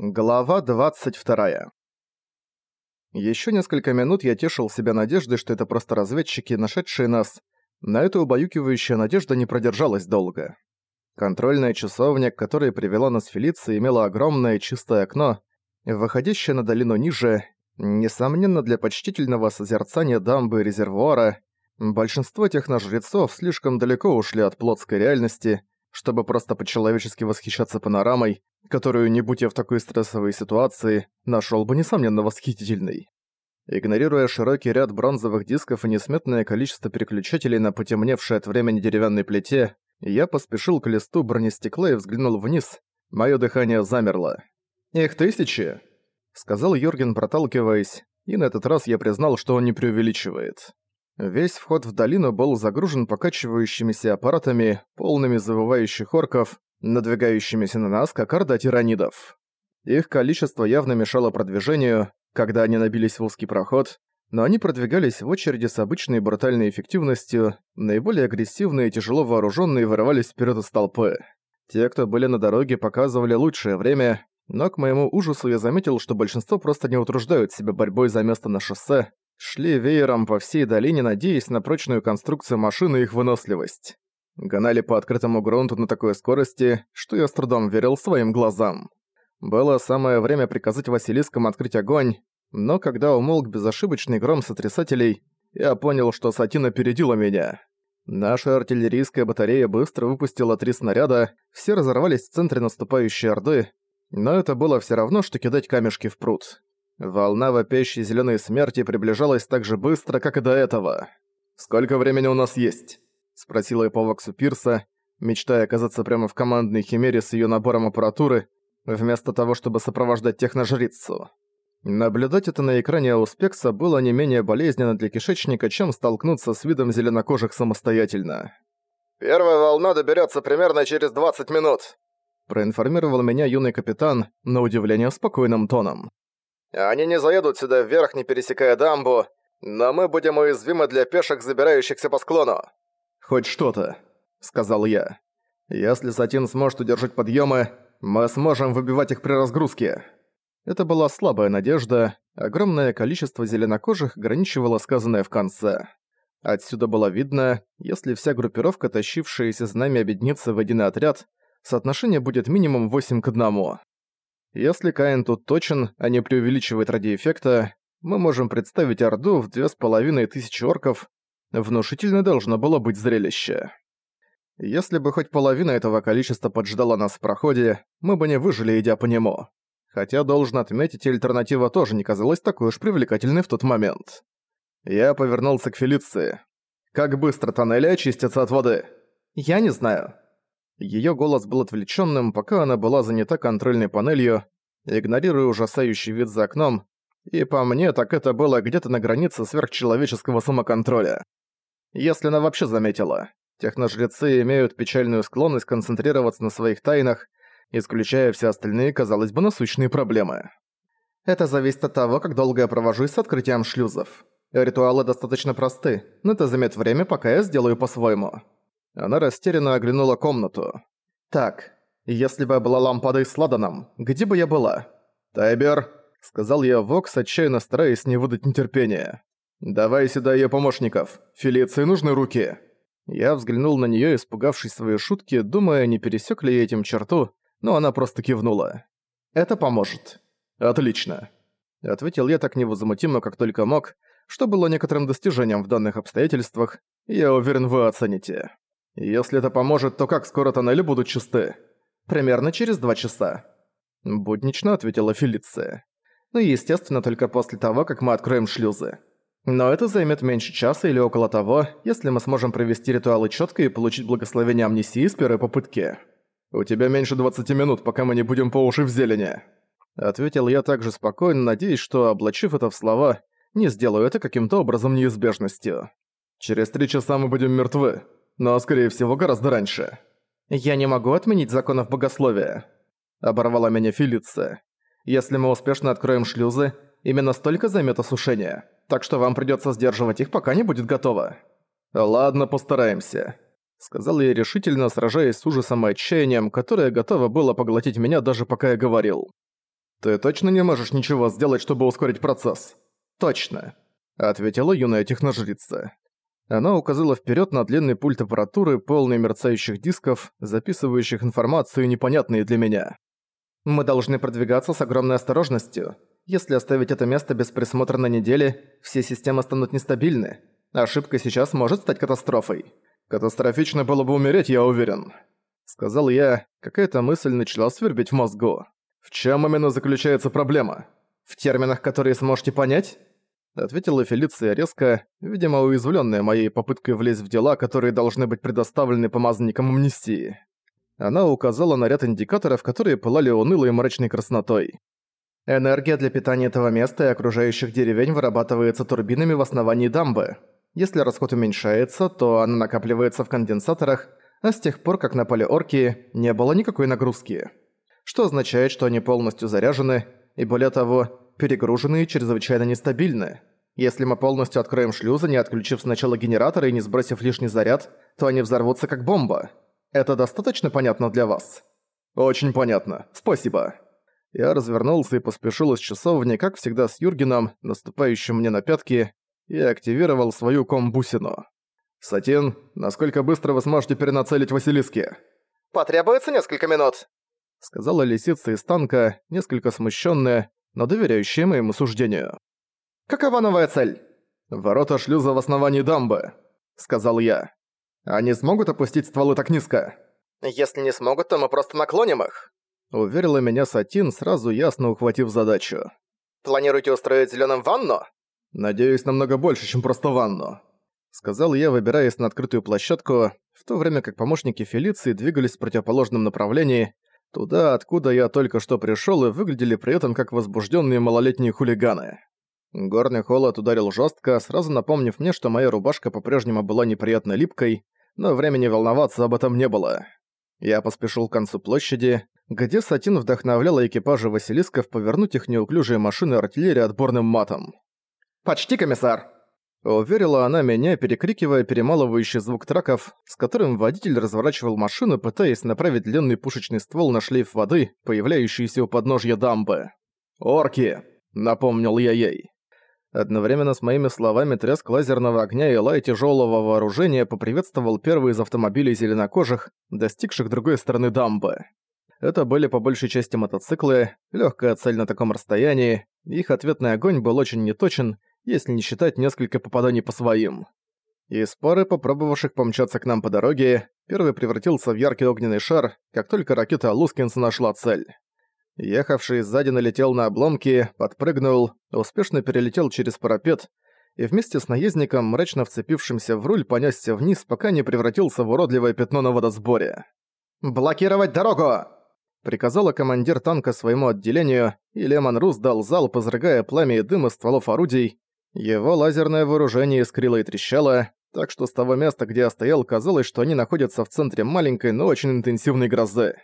Глава 22. Еще несколько минут я тешил себя надеждой, что это просто разведчики, нашедшие нас, но эта убаюкивающая надежда не продержалась долго. Контрольная часовня, которая привела нас в Фелиции, имела огромное чистое окно, выходящее на долину ниже, несомненно для почтительного созерцания дамбы и резервуара, большинство техножрецов слишком далеко ушли от плотской реальности, чтобы просто по-человечески восхищаться панорамой, которую, не будь я в такой стрессовой ситуации, нашел бы, несомненно, восхитительной. Игнорируя широкий ряд бронзовых дисков и несметное количество переключателей на потемневшей от времени деревянной плите, я поспешил к листу бронестекла и взглянул вниз. Моё дыхание замерло. «Их тысячи!» — сказал Йорген, проталкиваясь, и на этот раз я признал, что он не преувеличивает. Весь вход в долину был загружен покачивающимися аппаратами, полными завывающих орков, надвигающимися на нас, как орда тиранидов. Их количество явно мешало продвижению, когда они набились в узкий проход, но они продвигались в очереди с обычной брутальной эффективностью, наиболее агрессивные и тяжело вооруженные вырывались вперед из толпы. Те, кто были на дороге, показывали лучшее время, но к моему ужасу я заметил, что большинство просто не утруждают себя борьбой за место на шоссе, шли веером по всей долине, надеясь на прочную конструкцию машины и их выносливость гнали по открытому грунту на такой скорости, что я с трудом верил своим глазам. Было самое время приказать Василискам открыть огонь, но когда умолк безошибочный гром сотрясателей, я понял, что Сатина опередила меня. Наша артиллерийская батарея быстро выпустила три снаряда, все разорвались в центре наступающей орды, но это было все равно, что кидать камешки в пруд. Волна вопящей зеленой смерти приближалась так же быстро, как и до этого. «Сколько времени у нас есть?» Спросила я по Пирса, мечтая оказаться прямо в командной химере с ее набором аппаратуры, вместо того, чтобы сопровождать техножрицу. Наблюдать это на экране Ауспекса было не менее болезненно для кишечника, чем столкнуться с видом зеленокожих самостоятельно. «Первая волна доберется примерно через 20 минут», проинформировал меня юный капитан, на удивление спокойным тоном. «Они не заедут сюда вверх, не пересекая дамбу, но мы будем уязвимы для пешек, забирающихся по склону. «Хоть что-то», — сказал я. «Если Сатин сможет удержать подъемы, мы сможем выбивать их при разгрузке». Это была слабая надежда, огромное количество зеленокожих ограничивало сказанное в конце. Отсюда было видно, если вся группировка, тащившаяся с нами, объединится в один отряд, соотношение будет минимум 8 к 1. Если Каин тут точен, а не преувеличивает ради эффекта, мы можем представить Орду в две с половиной тысячи орков, Внушительно должно было быть зрелище. Если бы хоть половина этого количества поджидала нас в проходе, мы бы не выжили, идя по нему. Хотя, должен отметить, альтернатива тоже не казалась такой уж привлекательной в тот момент. Я повернулся к Фелиции. «Как быстро тоннели очистятся от воды?» «Я не знаю». Её голос был отвлечённым, пока она была занята контрольной панелью, игнорируя ужасающий вид за окном, и по мне, так это было где-то на границе сверхчеловеческого самоконтроля. Если она вообще заметила. Техножрецы имеют печальную склонность концентрироваться на своих тайнах, исключая все остальные, казалось бы, насущные проблемы. Это зависит от того, как долго я провожусь с открытием шлюзов. Ритуалы достаточно просты, но это займет время, пока я сделаю по-своему. Она растерянно оглянула комнату. Так, если бы я была лампадой с ладаном, где бы я была? Тайбер, сказал я Вокс, отчаянно стараясь не выдать нетерпения. «Давай сюда её помощников. Фелиции нужны руки». Я взглянул на неё, испугавшись своей шутки, думая, не пересек ли я этим черту, но она просто кивнула. «Это поможет». «Отлично». Ответил я так невозмутимо, как только мог, что было некоторым достижением в данных обстоятельствах, я уверен, вы оцените. Если это поможет, то как скоро тоннели будут чисты? Примерно через два часа. Буднично ответила Фелиция. Ну и естественно только после того, как мы откроем шлюзы. Но это займет меньше часа или около того, если мы сможем провести ритуалы четко и получить благословение амнисии с первой попытки. «У тебя меньше 20 минут, пока мы не будем по уши в зелени», Ответил я также спокойно, надеясь, что, облачив это в слова, не сделаю это каким-то образом неизбежностью. «Через три часа мы будем мертвы, но, скорее всего, гораздо раньше». «Я не могу отменить законов богословия», — оборвала меня Филиция. «Если мы успешно откроем шлюзы, именно столько займет осушение» так что вам придётся сдерживать их, пока не будет готово». «Ладно, постараемся», — сказал я решительно, сражаясь с ужасом и отчаянием, которое готово было поглотить меня даже пока я говорил. «Ты точно не можешь ничего сделать, чтобы ускорить процесс?» «Точно», — ответила юная техножрица. Она указала вперед на длинный пульт аппаратуры, полный мерцающих дисков, записывающих информацию, непонятные для меня. «Мы должны продвигаться с огромной осторожностью. Если оставить это место без присмотра на неделе, все системы станут нестабильны. Ошибка сейчас может стать катастрофой. Катастрофично было бы умереть, я уверен», — сказал я. Какая-то мысль начала свербить в мозгу. «В чем именно заключается проблема? В терминах, которые сможете понять?» Ответила Фелиция резко, видимо, уязвленная моей попыткой влезть в дела, которые должны быть предоставлены помазанникам амнистии. Она указала на ряд индикаторов, которые пылали унылой и мрачной краснотой. Энергия для питания этого места и окружающих деревень вырабатывается турбинами в основании дамбы. Если расход уменьшается, то она накапливается в конденсаторах, а с тех пор, как напали орки, не было никакой нагрузки. Что означает, что они полностью заряжены, и более того, перегружены и чрезвычайно нестабильны. Если мы полностью откроем шлюзы, не отключив сначала генераторы и не сбросив лишний заряд, то они взорвутся как бомба. Это достаточно понятно для вас? Очень понятно. Спасибо. Я развернулся и поспешил из часовни, как всегда с Юргеном, наступающим мне на пятки, и активировал свою комбусину. «Сатин, насколько быстро вы сможете перенацелить Василиски?» «Потребуется несколько минут», — сказала лисица из танка, несколько смущенная, но доверяющая моему суждению. «Какова новая цель?» «Ворота шлюза в основании дамбы», — сказал я. «Они смогут опустить стволы так низко?» «Если не смогут, то мы просто наклоним их», — уверила меня Сатин, сразу ясно ухватив задачу. «Планируете устроить зелёным ванну?» «Надеюсь, намного больше, чем просто ванну», — сказал я, выбираясь на открытую площадку, в то время как помощники Фелиции двигались в противоположном направлении, Туда, откуда я только что пришёл, и выглядели при этом как возбуждённые малолетние хулиганы. Горный холод ударил жёстко, сразу напомнив мне, что моя рубашка по-прежнему была неприятно липкой, но времени волноваться об этом не было. Я поспешил к концу площади, где Сатин вдохновляла экипажи Василисков повернуть их неуклюжие машины артиллерии отборным матом. «Почти, комиссар!» Уверила она меня, перекрикивая перемалывающий звук траков, с которым водитель разворачивал машину, пытаясь направить длинный пушечный ствол на шлейф воды, появляющийся у подножья дамбы. «Орки!» — напомнил я ей. Одновременно с моими словами треск лазерного огня и лай тяжелого вооружения поприветствовал первый из автомобилей зеленокожих, достигших другой стороны дамбы. Это были по большей части мотоциклы, легкая цель на таком расстоянии, их ответный огонь был очень неточен, если не считать несколько попаданий по своим. Из пары попробовавших помчаться к нам по дороге, первый превратился в яркий огненный шар, как только ракета Лускинса нашла цель. Ехавший сзади налетел на обломки, подпрыгнул, успешно перелетел через парапет и вместе с наездником, мрачно вцепившимся в руль, понесся вниз, пока не превратился в уродливое пятно на водосборе. «Блокировать дорогу!» Приказала командир танка своему отделению, и Лемон Рус дал залп, изрыгая пламя и дым из стволов орудий, его лазерное вооружение искрило и трещало, так что с того места, где я стоял, казалось, что они находятся в центре маленькой, но очень интенсивной грозы.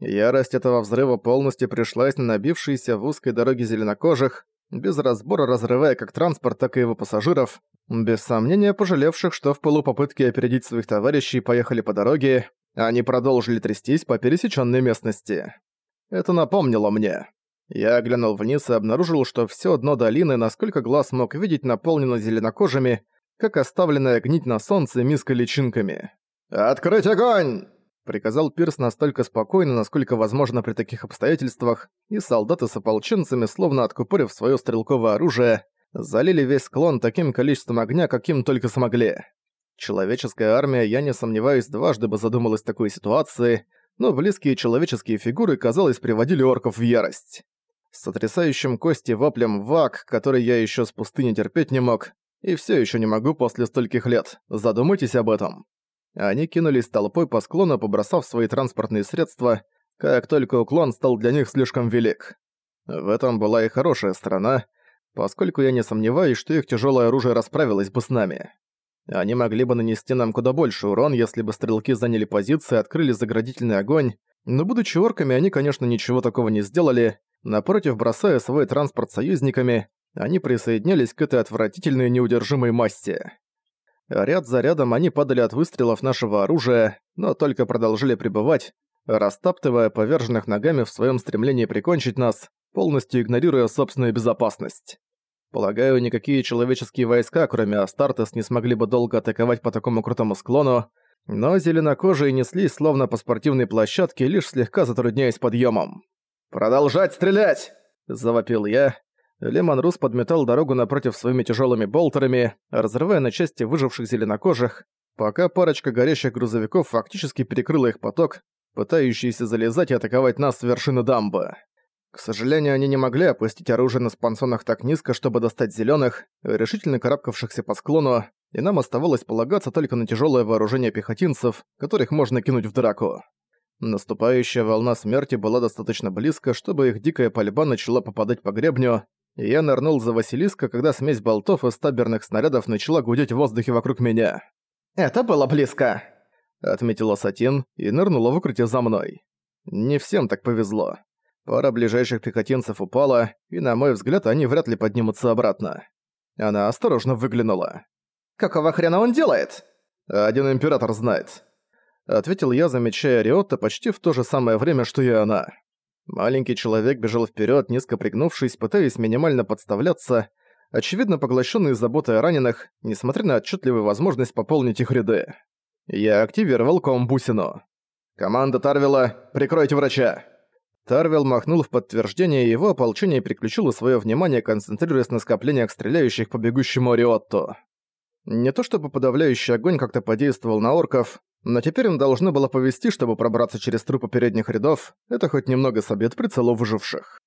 Ярость этого взрыва полностью пришлась на набившиеся в узкой дороге зеленокожих, без разбора разрывая как транспорт, так и его пассажиров, без сомнения пожалевших, что в полупопытке опередить своих товарищей поехали по дороге, они продолжили трястись по пересеченной местности. Это напомнило мне. Я глянул вниз и обнаружил, что все дно долины, насколько глаз мог видеть, наполнено зеленокожими, как оставленная гнить на солнце миска личинками. «Открыть огонь!» Приказал Пирс настолько спокойно, насколько возможно при таких обстоятельствах, и солдаты с ополченцами, словно откупорив свое стрелковое оружие, залили весь склон таким количеством огня, каким только смогли. Человеческая армия, я не сомневаюсь, дважды бы задумалась в такой ситуации, но близкие человеческие фигуры, казалось, приводили орков в ярость с сотрясающим кости воплем «Вак», который я еще с пустыни терпеть не мог, и все еще не могу после стольких лет. Задумайтесь об этом. Они кинулись толпой по склону, побросав свои транспортные средства, как только уклон стал для них слишком велик. В этом была и хорошая сторона, поскольку я не сомневаюсь, что их тяжелое оружие расправилось бы с нами. Они могли бы нанести нам куда больше урон, если бы стрелки заняли позиции и открыли заградительный огонь, но будучи орками, они, конечно, ничего такого не сделали, Напротив, бросая свой транспорт союзниками, они присоединились к этой отвратительной неудержимой массе. Ряд за рядом они падали от выстрелов нашего оружия, но только продолжили пребывать, растаптывая поверженных ногами в своем стремлении прикончить нас, полностью игнорируя собственную безопасность. Полагаю, никакие человеческие войска, кроме Астартес, не смогли бы долго атаковать по такому крутому склону, но зеленокожие неслись словно по спортивной площадке, лишь слегка затрудняясь подъемом. «Продолжать стрелять!» – завопил я. Лемон Рус подметал дорогу напротив своими тяжелыми болтерами, разрывая на части выживших зеленокожих, пока парочка горящих грузовиков фактически перекрыла их поток, пытающиеся залезать и атаковать нас с вершины дамбы. К сожалению, они не могли опустить оружие на спансонах так низко, чтобы достать зеленых, решительно карабкавшихся по склону, и нам оставалось полагаться только на тяжелое вооружение пехотинцев, которых можно кинуть в драку. Наступающая волна смерти была достаточно близко, чтобы их дикая пальба начала попадать по гребню, и я нырнул за Василиска, когда смесь болтов и стаберных снарядов начала гудеть в воздухе вокруг меня. «Это было близко!» — отметила Сатин и нырнула в укрытие за мной. Не всем так повезло. Пара ближайших пехотинцев упала, и, на мой взгляд, они вряд ли поднимутся обратно. Она осторожно выглянула. «Какого хрена он делает?» «Один император знает», — ответил я, замечая Риотта почти в то же самое время, что и она. Маленький человек бежал вперед, низко пригнувшись, пытаясь минимально подставляться, очевидно поглощенный заботой о раненых, несмотря на отчетливую возможность пополнить их ряды. Я активировал комбусину. «Команда Тарвела, прикройте врача!» Тарвел махнул в подтверждение, и его ополчение переключило свое внимание, концентрируясь на скоплениях стреляющих по бегущему Ариотту. Не то чтобы подавляющий огонь как-то подействовал на орков, но теперь им должно было повести, чтобы пробраться через трупы передних рядов, это хоть немного собьет прицелу выживших.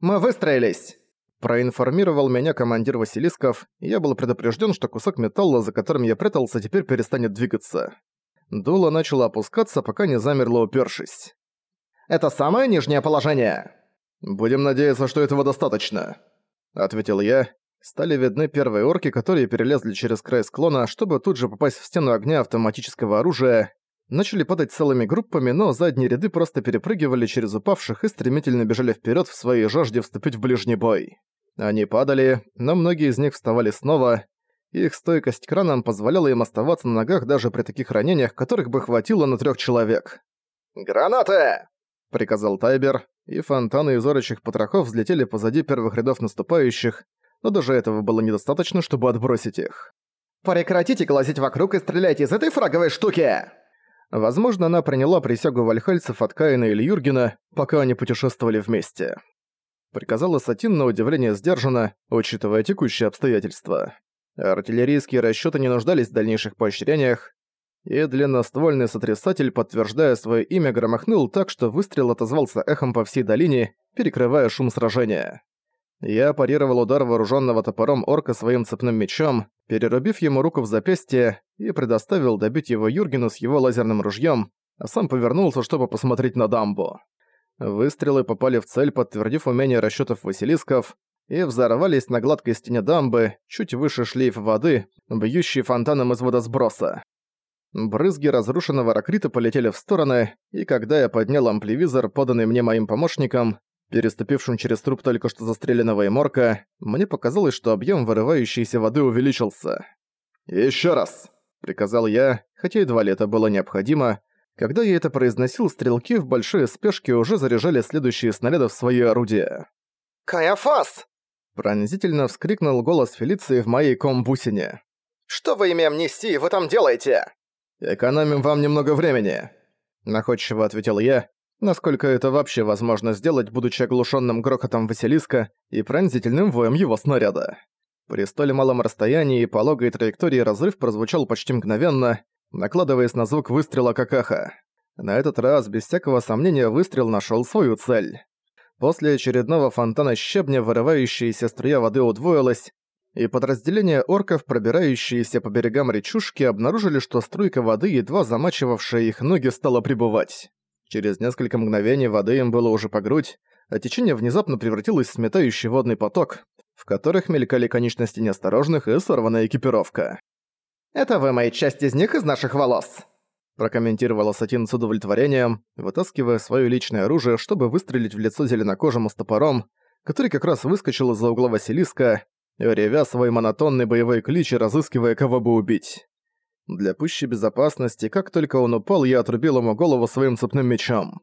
«Мы выстроились!» Проинформировал меня командир Василисков, и я был предупрежден, что кусок металла, за которым я прятался, теперь перестанет двигаться. Дуло начало опускаться, пока не замерло упершись. Это самое нижнее положение?» «Будем надеяться, что этого достаточно», — ответил я. Стали видны первые орки, которые перелезли через край склона, чтобы тут же попасть в стену огня автоматического оружия. Начали падать целыми группами, но задние ряды просто перепрыгивали через упавших и стремительно бежали вперед в своей жажде вступить в ближний бой. Они падали, но многие из них вставали снова. Их стойкость к ранам позволяла им оставаться на ногах даже при таких ранениях, которых бы хватило на трех человек. «Гранаты!» — приказал Тайбер, и фонтаны из орочих потрохов взлетели позади первых рядов наступающих, но даже этого было недостаточно, чтобы отбросить их. «Прекратите глазеть вокруг и стреляйте из этой фраговой штуки!» Возможно, она приняла присягу вальхальцев от Каина или Юргена, пока они путешествовали вместе. Приказала Сатин на удивление сдержанно, учитывая текущие обстоятельства. Артиллерийские расчеты не нуждались в дальнейших поощрениях, и длинноствольный сотрясатель, подтверждая свое имя, громохнул так, что выстрел отозвался эхом по всей долине, перекрывая шум сражения. Я парировал удар вооруженного топором орка своим цепным мечом, перерубив ему руку в запястье и предоставил добить его Юргену с его лазерным ружьем, а сам повернулся, чтобы посмотреть на дамбу. Выстрелы попали в цель, подтвердив умение расчетов Василисков, и взорвались на гладкой стене дамбы, чуть выше шлейф воды, бьющий фонтаном из водосброса. Брызги разрушенного ракрита полетели в стороны, и когда я поднял ампливизор, поданный мне моим помощником, переступившим через труп только что застреленного Эморка, мне показалось, что объем вырывающейся воды увеличился. «Ещё раз!» — приказал я, хотя едва ли это было необходимо. Когда я это произносил, стрелки в большой спешке уже заряжали следующие снаряды в свои орудия. «Каяфас!» — пронзительно вскрикнул голос Фелиции в моей комбусине. «Что вы имя амнистии вы там делаете?» «Экономим вам немного времени», — находчиво ответил я, насколько это вообще возможно сделать, будучи оглушенным грохотом Василиска и пронзительным воем его снаряда. При столь малом расстоянии и пологой траектории разрыв прозвучал почти мгновенно, накладываясь на звук выстрела какаха. На этот раз, без всякого сомнения, выстрел нашел свою цель. После очередного фонтана щебня вырывающаяся струя воды удвоилась, и подразделения орков, пробирающиеся по берегам речушки, обнаружили, что струйка воды, едва замачивавшая их ноги, стала прибывать. Через несколько мгновений воды им было уже по грудь, а течение внезапно превратилось в сметающий водный поток, в которых мелькали конечности неосторожных и сорванная экипировка. «Это вы мои часть из них из наших волос!» прокомментировала Сатин с удовлетворением, вытаскивая свое личное оружие, чтобы выстрелить в лицо зеленокожему с топором, который как раз выскочил из-за угла Василиска, ревя свой монотонный боевой клич и разыскивая кого бы убить. Для пущей безопасности, как только он упал, я отрубил ему голову своим цепным мечом.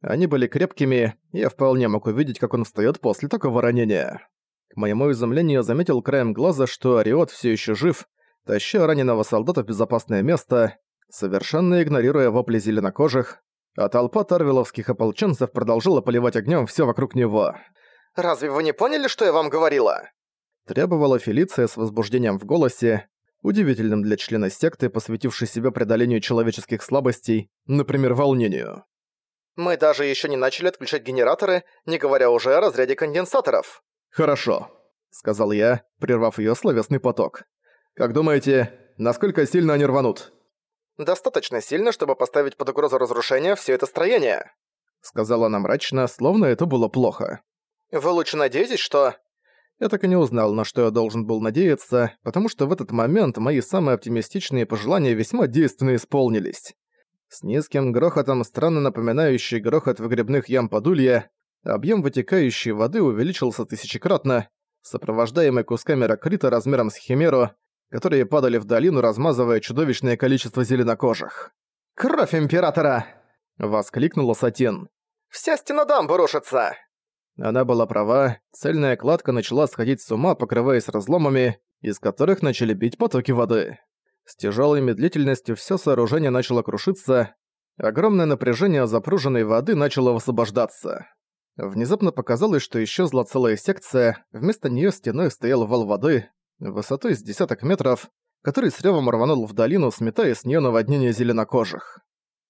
Они были крепкими, и я вполне мог увидеть, как он встаёт после такого ранения. К моему изумлению заметил краем глаза, что Ариот всё ещё жив, таща раненого солдата в безопасное место, совершенно игнорируя вопли зеленокожих, а толпа тарвиловских ополченцев продолжила поливать огнём всё вокруг него. «Разве вы не поняли, что я вам говорила?» Требовала Фелиция с возбуждением в голосе, удивительным для члена секты, посвятившей себя преодолению человеческих слабостей, например, волнению. «Мы даже ещё не начали отключать генераторы, не говоря уже о разряде конденсаторов». «Хорошо», — сказал я, прервав её словесный поток. «Как думаете, насколько сильно они рванут?» «Достаточно сильно, чтобы поставить под угрозу разрушения всё это строение», — сказала она мрачно, словно это было плохо. «Вы лучше надеетесь, что...» Я так и не узнал, на что я должен был надеяться, потому что в этот момент мои самые оптимистичные пожелания весьма действенно исполнились. С низким грохотом, странно напоминающий грохот выгребных ям подулья, объем вытекающей воды увеличился тысячекратно, сопровождаемый кусками ракрита размером с химеру, которые падали в долину, размазывая чудовищное количество зеленокожих. «Кровь Императора!» — воскликнула Сатин. «Вся стена дамбы рушится!» Она была права, цельная кладка начала сходить с ума, покрываясь разломами, из которых начали бить потоки воды. С тяжелой медлительностью все сооружение начало крушиться, огромное напряжение запруженной воды начало высвобождаться. Внезапно показалось, что исчезла целая секция, вместо нее стеной стоял вал воды, высотой с десяток метров, который с ревом рванул в долину, сметая с нее наводнение зеленокожих.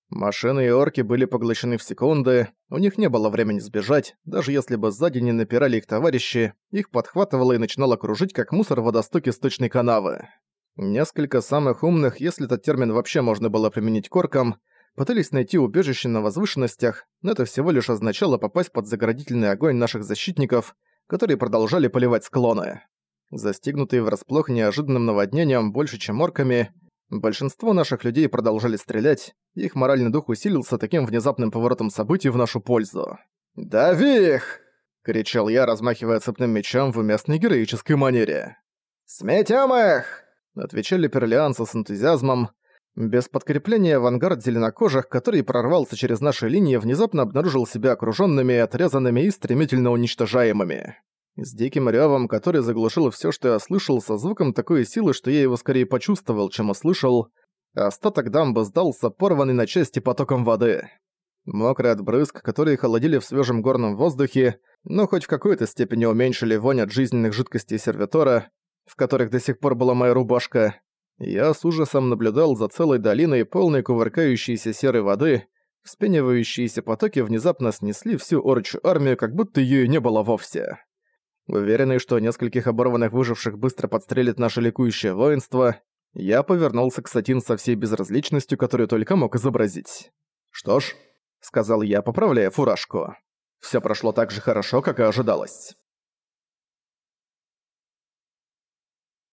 Машины и орки были поглощены в секунды, у них не было времени сбежать, даже если бы сзади не напирали их товарищи, их подхватывало и начинало кружить, как мусор в водостоке сточной канавы. Несколько самых умных, если этот термин вообще можно было применить к оркам, пытались найти убежище на возвышенностях, но это всего лишь означало попасть под заградительный огонь наших защитников, которые продолжали поливать склоны. Застигнутые врасплох неожиданным наводнением больше, чем орками, большинство наших людей продолжали стрелять, их моральный дух усилился таким внезапным поворотом событий в нашу пользу. «Дави их!» — кричал я, размахивая цепным мечом в уместной героической манере. «Сметём их!» — отвечали перлианцы с энтузиазмом. Без подкрепления авангард зеленокожих, который прорвался через наши линии, внезапно обнаружил себя окружёнными, отрезанными и стремительно уничтожаемыми. С диким рёвом, который заглушил всё, что я слышал, со звуком такой силы, что я его скорее почувствовал, чем услышал, Остаток дамбы сдался, порванный на части потоком воды. Мокрый от брызг, которые холодили в свежем горном воздухе, но хоть в какой-то степени уменьшили вонь от жизненных жидкостей сервитора, в которых до сих пор была моя рубашка, я с ужасом наблюдал за целой долиной полной кувыркающейся серой воды, вспенивающиеся потоки внезапно снесли всю орчу армию, как будто её и не было вовсе. Уверенный, что нескольких оборванных выживших быстро подстрелит наше ликующее воинство, я повернулся к Сатин со всей безразличностью, которую только мог изобразить. «Что ж», — сказал я, поправляя фуражку. «Всё прошло так же хорошо, как и ожидалось».